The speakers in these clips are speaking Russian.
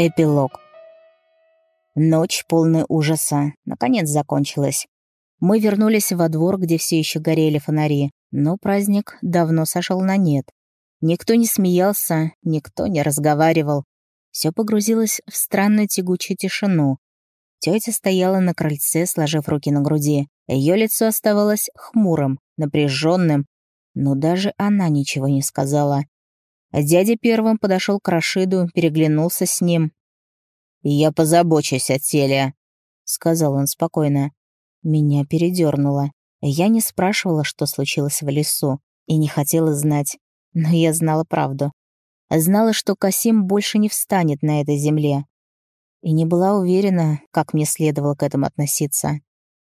Эпилог. Ночь, полная ужаса, наконец закончилась. Мы вернулись во двор, где все еще горели фонари, но праздник давно сошел на нет. Никто не смеялся, никто не разговаривал. Все погрузилось в странную тягучую тишину. Тетя стояла на крыльце, сложив руки на груди. Ее лицо оставалось хмурым, напряженным, но даже она ничего не сказала. Дядя первым подошел к Рашиду, переглянулся с ним. «Я позабочусь о теле», — сказал он спокойно. Меня передернуло. Я не спрашивала, что случилось в лесу, и не хотела знать, но я знала правду. Знала, что Касим больше не встанет на этой земле. И не была уверена, как мне следовало к этому относиться.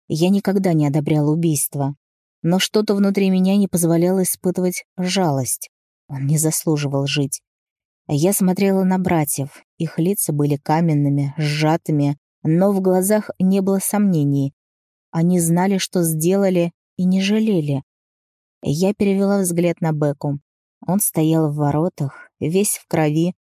Я никогда не одобряла убийство, но что-то внутри меня не позволяло испытывать жалость. Он не заслуживал жить. Я смотрела на братьев. Их лица были каменными, сжатыми, но в глазах не было сомнений. Они знали, что сделали, и не жалели. Я перевела взгляд на Беку. Он стоял в воротах, весь в крови,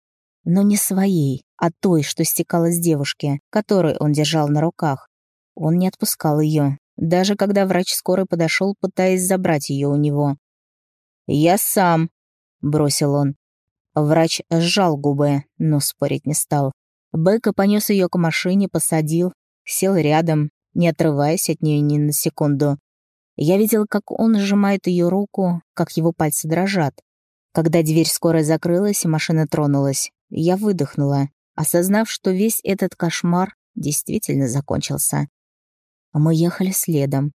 но не своей, а той, что стекала с девушки, которую он держал на руках. Он не отпускал ее, даже когда врач скорой подошел, пытаясь забрать ее у него. «Я сам», бросил он. Врач сжал губы, но спорить не стал. Бека понес ее к машине, посадил, сел рядом, не отрываясь от нее ни на секунду. Я видел, как он сжимает ее руку, как его пальцы дрожат. Когда дверь скоро закрылась и машина тронулась, я выдохнула, осознав, что весь этот кошмар действительно закончился. Мы ехали следом.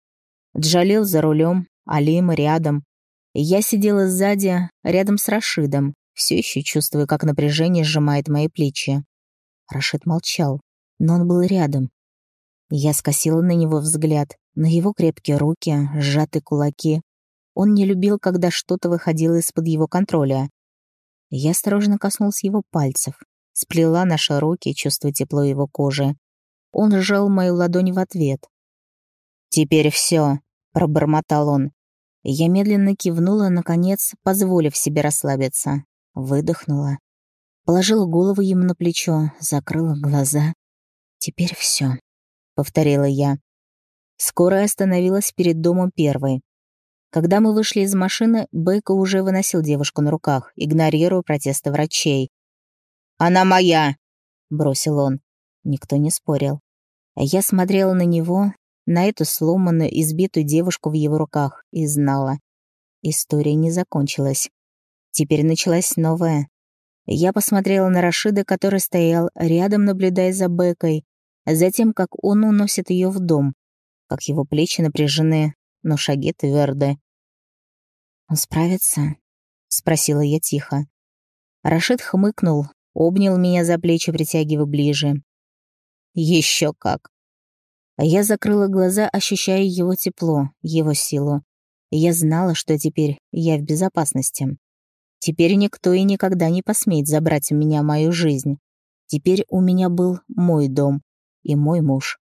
Джалил за рулем, Алима рядом. Я сидела сзади, рядом с Рашидом, все еще чувствуя, как напряжение сжимает мои плечи. Рашид молчал, но он был рядом. Я скосила на него взгляд, на его крепкие руки, сжатые кулаки. Он не любил, когда что-то выходило из-под его контроля. Я осторожно коснулся его пальцев, сплела наши руки, чувствуя тепло его кожи. Он сжал мою ладонь в ответ. «Теперь все», — пробормотал он. Я медленно кивнула, наконец, позволив себе расслабиться. Выдохнула. Положила голову ему на плечо, закрыла глаза. «Теперь все, повторила я. Скорая остановилась перед домом первой. Когда мы вышли из машины, Бейка уже выносил девушку на руках, игнорируя протесты врачей. «Она моя!» — бросил он. Никто не спорил. Я смотрела на него, на эту сломанную, избитую девушку в его руках и знала. История не закончилась. Теперь началась новая. Я посмотрела на Рашида, который стоял рядом, наблюдая за Бекой, затем, как он уносит ее в дом, как его плечи напряжены, но шаги тверды. «Он справится?» — спросила я тихо. Рашид хмыкнул, обнял меня за плечи, притягивая ближе. «Еще как!» А я закрыла глаза, ощущая его тепло, его силу. Я знала, что теперь я в безопасности. Теперь никто и никогда не посмеет забрать у меня мою жизнь. Теперь у меня был мой дом и мой муж.